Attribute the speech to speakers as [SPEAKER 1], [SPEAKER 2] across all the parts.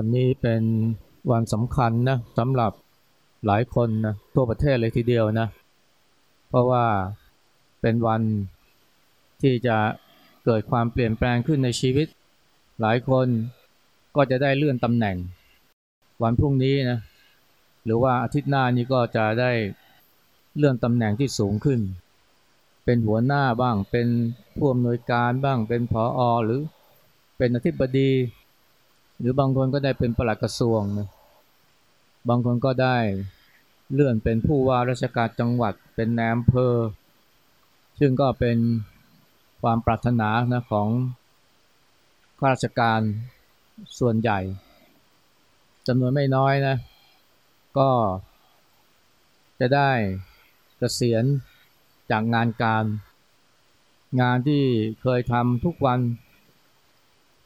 [SPEAKER 1] วันนี้เป็นวันสำคัญนะสำหรับหลายคนนะทั่วประเทศเลยทีเดียวนะ เพราะว่าเป็นวันที่จะเกิดความเปลี่ยนแปลงขึ้นในชีวิต หลายคนก็จะได้เลื่อนตำแหน่ง วันพรุ่งนี้นะหรือว่าอาทิตย์หน้านี้ก็จะได้เลื่อนตำแหน่งที่สูงขึ้น เป็นหัวหน้าบ้างเป็นผู้อำนวยการบ้างเป็นผออหรือเป็นอธิบดี หรือบางคนก็ได้เป็นปลัดกระทรวงนะบางคนก็ได้เลื่อนเป็นผู้ว่าราชการจังหวัดเป็นนายอำเภอ ซึ่งก็เป็นความปรารถนานะของข้าราชการส่วนใหญ่จำนวนไม่น้อยนะ ก็จะได้เกษียณจากงานการ งานที่เคยทำทุกวัน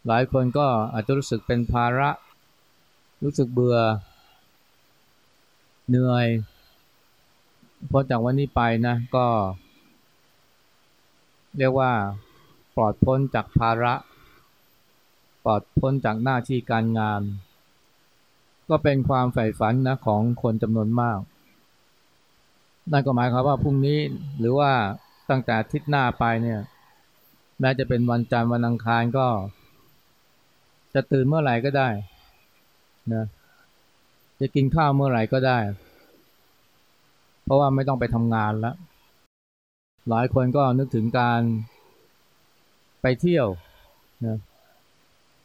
[SPEAKER 1] หลายคนก็อาจจะรู้สึกเป็นภาระ รู้สึกเบื่อ เหนื่อยเพอจากวันนี้ไปนะก็ เรียกว่าปลอดพ้นจากภาระ ปลอดพ้นจากหน้าที่การงาน ก็เป็นความใฝ่ฝันนะของคนจำนวนมาก นั่นก็หมายความว่าพรุ่งนี้หรือว่าตั้งแต่ทิตย์หน้าไปเนี่ยแม้จะเป็นวันจันทร์วันอังคารก็ จะตื่นเมื่อไหร่ก็ได้นะจะกินข้าวเมื่อไหร่ก็ได้ เพราะว่าไม่ต้องไปทำงานแล้ว หลายคนก็นึกถึงการไปเที่ยวนะ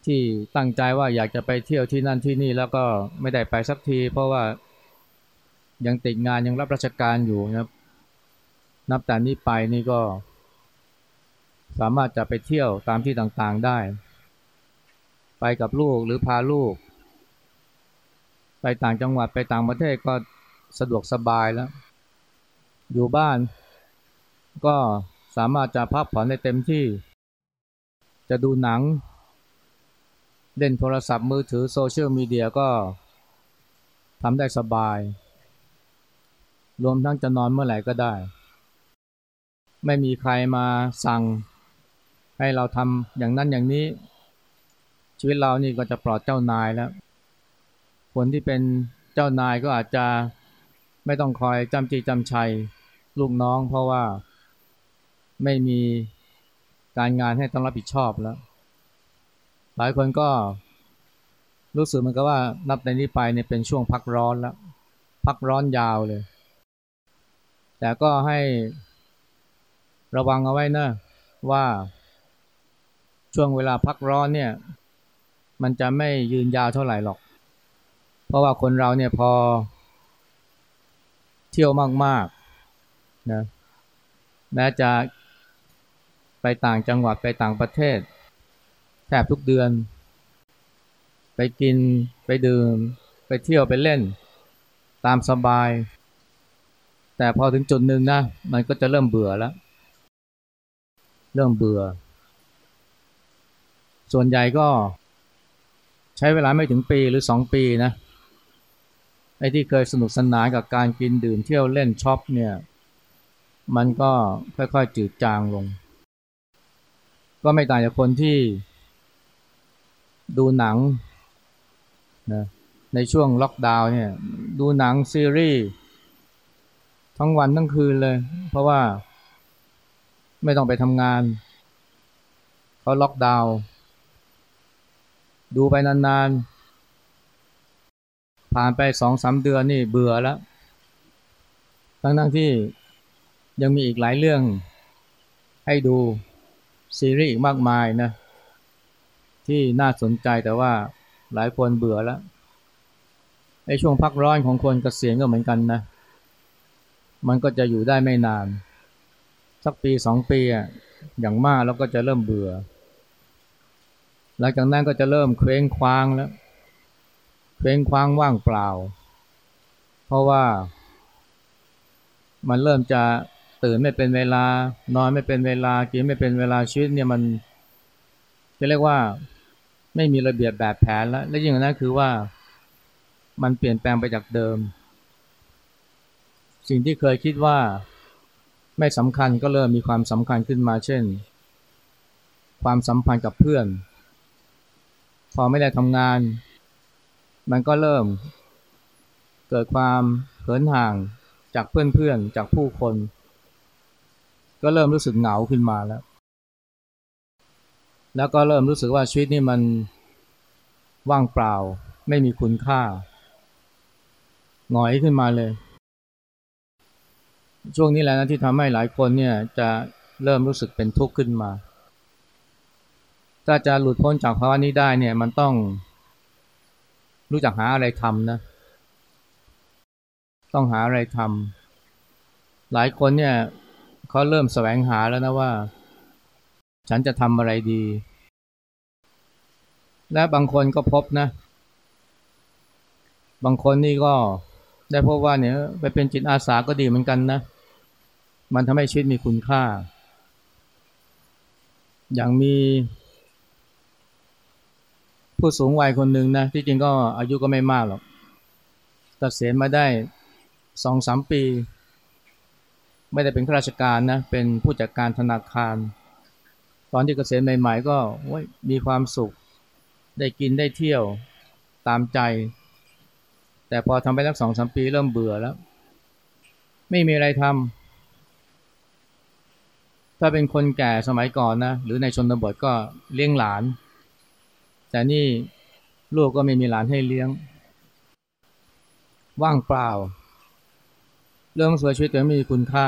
[SPEAKER 1] ที่ตั้งใจว่าอยากจะไปเที่ยวที่นั่นที่นี่แล้วก็ไม่ได้ไปสักที เพราะว่ายังติดงานยังรับราชการอยู่นะนับแต่นี้ไปนี่ก็ สามารถจะไปเที่ยวตามที่ต่างๆได้ ไปกับลูกหรือพาลูก ไปต่างจังหวัดไปต่างประเทศก็สะดวกสบายแล้ว อยู่บ้าน ก็สามารถจะพักผ่อนได้เต็มที่ จะดูหนัง เล่นโทรศัพท์มือถือโซเชียลมีเดียก็ทำได้สบาย รวมทั้งจะนอนเมื่อไหร่ก็ได้ ไม่มีใครมาสั่งให้เราทำอย่างนั้นอย่างนี้ ชีวิตเรานี่ก็จะปลอดเจ้านายแล้ว คนที่เป็นเจ้านายก็อาจจะไม่ต้องคอยจำจีจำชัยลูกน้อง เพราะว่าไม่มีการงานให้ต้องรับผิดชอบแล้ว หลายคนก็รู้สึกเหมือนกับว่านับในนี้ไปเนี่ยเป็นช่วงพักร้อนแล้ว พักร้อนยาวเลย แต่ก็ให้ระวังเอาไว้นะว่าช่วงเวลาพักร้อนเนี่ย มันจะไม่ยืนยาวเท่าไหร่หรอก เพราะว่าคนเราเนี่ยพอ เที่ยวมากๆนะแม้จะไปต่างจังหวัดไปต่างประเทศแทบทุกเดือน ไปกินไปดื่ม ไปเที่ยวไปเล่น ตามสบาย แต่พอถึงจุดหนึ่งนะมันก็จะเริ่มเบื่อแล้ว เริ่มเบื่อ ส่วนใหญ่ก็ ใช้เวลาไม่ถึงปีหรือสองปีนะไอ้ที่เคยสนุกสนานกับการกินดื่มเที่ยวเล่นช็อปเนี่ย มันก็ค่อยๆจืดจางลง ก็ไม่ต่างจากคนที่ดูหนังนะในช่วงล็อกดาวน์เนี่ย ดูหนังซีรีส์ทั้งวันทั้งคืนเลย เพราะว่าไม่ต้องไปทำงานเขาล็อกดาวน์ ดูไปนานๆ ผ่านไปสองสามเดือนนี่เบื่อแล้ว ทั้งทั้งที่ยังมีอีกหลายเรื่องให้ดูซีรีส์อีกมากมายนะ ที่น่าสนใจแต่ว่าหลายคนเบื่อแล้วไอ้ช่วงพักร้อนของคนกเกษียณก็เหมือนกันนะ มันก็จะอยู่ได้ไม่นาน สักปีสองปีอะอย่างมากแล้วก็จะเริ่มเบื่อ หลังจากนั้นก็จะเริ่มเคว้งคว้างแล้วเป็นคว้างว่างเปล่า เพราะว่า มันเริ่มจะตื่นไม่เป็นเวลานอนไม่เป็นเวลากินไม่เป็นเวลาชีวิตเนี่ยมันจะเรียกว่าไม่มีระเบียบแบบแผนแล้ว และยิ่งกว่านั้นคือว่ามันเปลี่ยนแปลงไปจากเดิม สิ่งที่เคยคิดว่าไม่สำคัญก็เริ่มมีความสำคัญขึ้นมาเช่น ความสัมพันธ์กับเพื่อน พอไม่ได้ทำงาน มันก็เริ่ม เกิดความเขินห่างจากเพื่อนๆ จากผู้คน ก็เริ่มรู้สึกเหงาขึ้นมาแล้ว แล้วก็เริ่มรู้สึกว่าชีวิตนี่มันว่างเปล่า ไม่มีคุณค่าหงอยขึ้นมาเลย ช่วงนี้แหละนะที่ทำให้หลายคนเนี่ยจะเริ่มรู้สึกเป็นทุกข์ขึ้นมา ถ้าจะหลุดพ้นจากภาวะนี้ได้เนี่ย มันต้องรู้จักหาอะไรทำนะ ต้องหาอะไรทำหลายคนเนี่ยเขาเริ่มแสวงหาแล้วนะว่า ฉันจะทำอะไรดี และบางคนก็พบนะ บางคนนี่ก็ได้พบว่าเนี่ยไปเป็นจิตอาสาก็ดีเหมือนกันนะ มันทำให้ชีวิตมีคุณค่า อย่างมี ผู้สูงวัยคนหนึ่งนะที่จริงก็อายุก็ไม่มากหรอกเกษียณมาได้สองสามปี ไม่ได้เป็นข้าราชการนะเป็นผู้จัดการธนาคาร ตอนที่เกษียณใหม่ ๆ ก็มีความสุข ได้กินได้เที่ยวตามใจ แต่พอทำไปสักสองสามปีเริ่มเบื่อแล้ว ไม่มีอะไรทำถ้าเป็นคนแก่สมัยก่อนนะหรือในชนบทก็เลี้ยงหลาน แต่นี่ลูกก็ไม่มีหลานให้เลี้ยง ว่างเปล่า เรื่องสวยชีวิตตัวไม่มีคุณค่า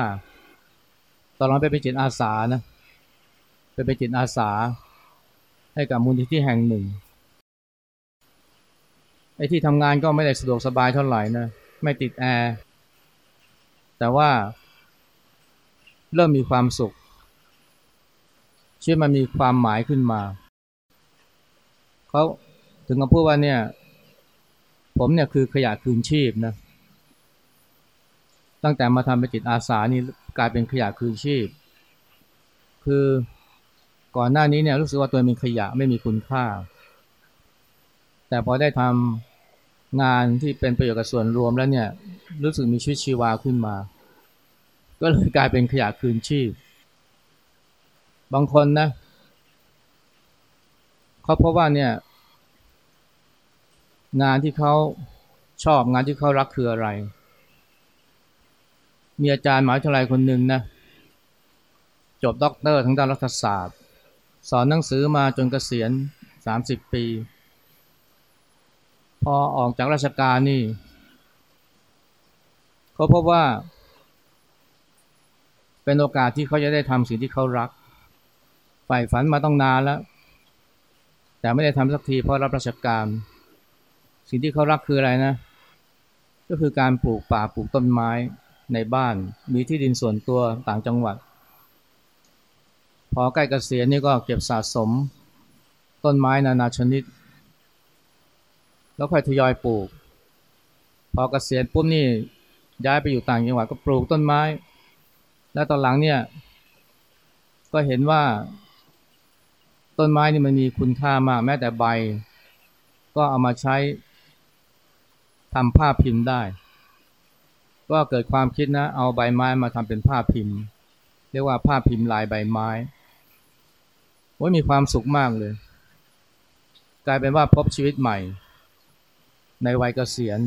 [SPEAKER 1] ตอนนั้นไปเป็นจิตอาสานะไปเป็นจิตอาสา ให้กับมูลนิธิแห่งหนึ่งไอ้ที่ทำงานก็ไม่ได้สะดวกสบายเท่าไหร่นะไม่ติดแอร์แต่ว่าเริ่มมีความสุขชีวิตมันมีความหมายขึ้นมา เขาถึงกับพูดว่าเนี่ย ผมเนี่ยคือขยะคืนชีพนะ ตั้งแต่มาทำเป็นจิตอาสานี่กลายเป็นขยะคืนชีพ คือก่อนหน้านี้เนี่ยรู้สึกว่าตัวเป็นขยะไม่มีคุณค่า แต่พอได้ทำงานที่เป็นประโยชน์กับส่วนรวมแล้วเนี่ย รู้สึกมีชีวิตชีวาขึ้นมา ก็เลยกลายเป็นขยะคืนชีพ บางคนนะ เขาพบว่าเนี่ย งานที่เขาชอบงานที่เขารักคืออะไร มีอาจารย์มหาวิทยาลัยคนหนึ่งนะ จบด็อกเตอร์ทั้งด้านรัฐศาสตร์ สอนหนังสือมาจนเกษียณสามสิบปี พอออกจากราชการนี่เขาพบว่า เป็นโอกาสที่เขาจะได้ทำสิ่งที่เขารักใฝ่ฝันมาตั้งนานแล้ว แต่ไม่ได้ทำสักทีเพราะรับราชการ สิ่งที่เขารักคืออะไรนะ ก็คือการปลูกป่าปลูกต้นไม้ในบ้าน มีที่ดินส่วนตัวต่างจังหวัด พอใกล้เกษียณนี่ก็เก็บสะสม ต้นไม้นานาชนิด แล้วค่อยทยอยปลูก พอเกษียณปุ๊บนี่ย้ายไปอยู่ต่างจังหวัดก็ปลูกต้นไม้ แล้วตอนหลังเนี่ยก็เห็นว่า ต้นไม้นี่มันมีคุณค่ามากแม้แต่ใบ ก็เอามาใช้ทำผ้าพิมพ์ได้ ก็เกิดความคิดนะ เอาใบไม้มาทำเป็นผ้าพิมพ์ เรียกว่าผ้าพิมพ์ลายใบไม้ว่ามีความสุขมากเลย กลายเป็นว่าพบชีวิตใหม่ ในวัยเกษียณ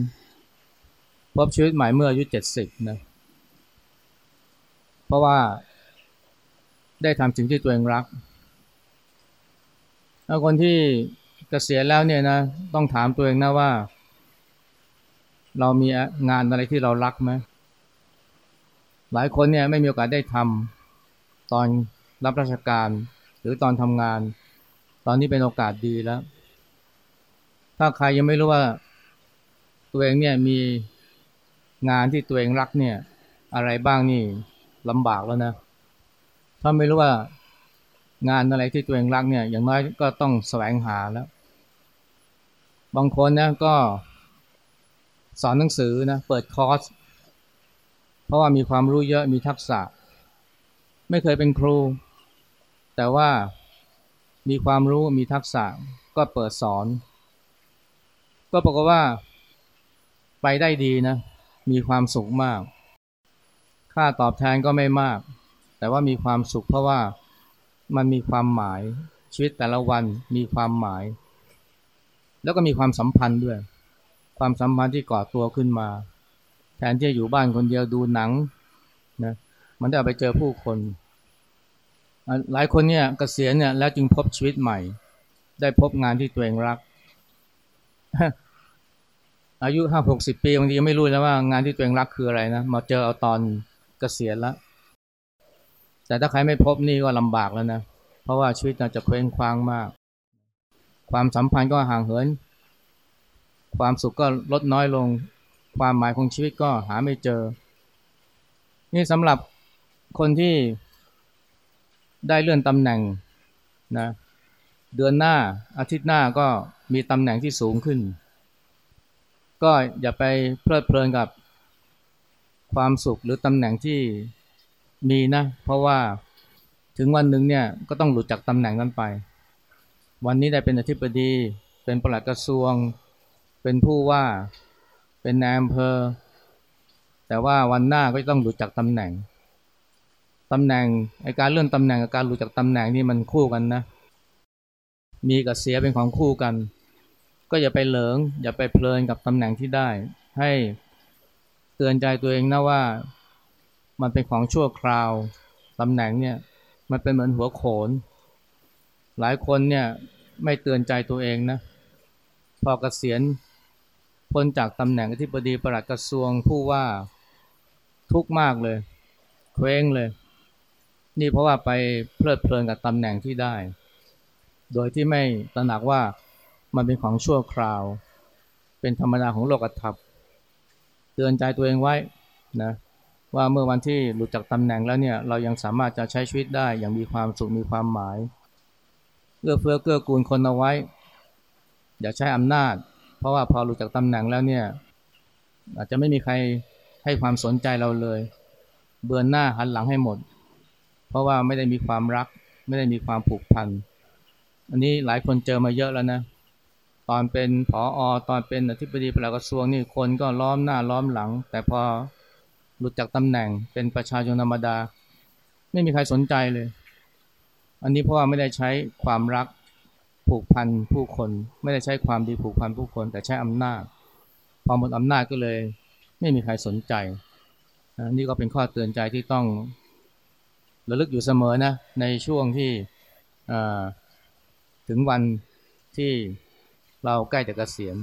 [SPEAKER 1] พบชีวิตใหม่เมื่ออายุเจ็ดสิบนะ เพราะว่าได้ทำสิ่งที่ตัวเองรัก แล้วคนที่เกษียณแล้วเนี่ยนะต้องถามตัวเองนะว่า เรามีงานอะไรที่เรารักไหมหลายคนเนี่ยไม่มีโอกาสได้ทำตอนรับราชการ หรือตอนทำงาน ตอนนี้เป็นโอกาสดีแล้ว ถ้าใครยังไม่รู้ว่า ตัวเองเนี่ยมีงานที่ตัวเองรักเนี่ย อะไรบ้างนี่ลำบากแล้วนะ ถ้าไม่รู้ว่า งานอะไรที่ตัวเองรักเนี่ยอย่างน้อยก็ต้องแสวงหาแล้ว บางคนนะก็สอนหนังสือนะเปิดคอร์สเพราะว่ามีความรู้เยอะมีทักษะ ไม่เคยเป็นครู แต่ว่ามีความรู้มีทักษะก็เปิดสอน ก็ปรากฏว่าไปได้ดีนะ มีความสุขมาก ค่าตอบแทนก็ไม่มาก แต่ว่ามีความสุขเพราะว่า มันมีความหมาย ชีวิตแต่ละวันมีความหมาย แล้วก็มีความสัมพันธ์ด้วย ความสัมพันธ์ที่ก่อตัวขึ้นมา แทนที่จะอยู่บ้านคนเดียวดูหนังนะมันได้ไปเจอผู้คน หลายคนเนี่ยกเกษียณเนี่ยแล้วจึงพบชีวิตใหม่ ได้พบงานที่ตัวเองรัก อายุห้าหกสิบปีบางทียังไม่รู้แล้วว่างานที่ตัวเองรักคืออะไรนะมาเจอเอาตอนเกษียณแล้ว แต่ถ้าใครไม่พบนี่ก็ลำบากแล้วนะ เพราะว่าชีวิตเราจะเคว้งคว้างมาก ความสัมพันธ์ก็ห่างเหิน ความสุขก็ลดน้อยลง ความหมายของชีวิตก็หาไม่เจอ นี่สำหรับคนที่ได้เลื่อนตำแหน่งนะเดือนหน้าอาทิตย์หน้าก็มีตำแหน่งที่สูงขึ้น ก็อย่าไปเพลิดเพลินกับความสุขหรือตำแหน่งที่ มีนะ เพราะว่าถึงวันหนึ่งเนี่ยก็ต้องหลุดจากตำแหน่งนั้นไป วันนี้ได้เป็นอธิบดี เป็นปลัดกระทรวง เป็นผู้ว่า เป็นนายอำเภอ แต่ว่าวันหน้าก็ต้องหลุดจากตำแหน่งตำแหน่งไอการเลื่อนตำแหน่งกับการหลุดจากตำแหน่งนี่มันคู่กันนะ มีกับเสียเป็นของคู่กัน ก็อย่าไปเหลิง อย่าไปเพลินกับตำแหน่งที่ได้ ให้เตือนใจตัวเองนะว่า มันเป็นของชั่วคราวตำแหน่งเนี่ย มันเป็นเหมือนหัวโขน หลายคนเนี่ยไม่เตือนใจตัวเองนะ พอเกษียณพ้นจากตำแหน่งอธิบดีประหลัดกระทรวงผู้ว่าทุกมากเลย เคว้งเลย นี่เพราะว่าไปเพลิดเพลินกับตำแหน่งที่ได้ โดยที่ไม่ตระหนักว่ามันเป็นของชั่วคราว เป็นธรรมดาของโลกธรรมเตือนใจตัวเองไว้นะ ว่าเมื่อวันที่หลุดจากตำแหน่งแล้วเนี่ยเรายังสามารถจะใช้ชีวิตได้อย่างมีความสุขมีความหมายเอื้อเฟื้อเกื้อกูลคนเอาไว้ อย่าใช้อำนาจ เพราะว่าพอหลุดจากตำแหน่งแล้วเนี่ยอาจจะไม่มีใครให้ความสนใจเราเลย เบือนหน้าหันหลังให้หมด เพราะว่าไม่ได้มีความรัก ไม่ได้มีความผูกพันอันนี้หลายคนเจอมาเยอะแล้วนะตอนเป็นผออตอนเป็นอธิบดีปลัดกระทรวงนี่คนก็ล้อมหน้าล้อมหลัง แต่พอ หลุดจากตำแหน่งเป็นประชาชนธรรมดา ไม่มีใครสนใจเลย อันนี้เพราะว่าไม่ได้ใช้ความรักผูกพันผู้คน ไม่ได้ใช้ความดีผูกพันผู้คน แต่ใช้อำนาจพอหมดอำนาจก็เลย ไม่มีใครสนใจอันนี้ก็เป็นข้อเตือนใจที่ต้องระลึกอยู่เสมอนะในช่วงที่ถึงวันที่เราใกล้จะเกษียณ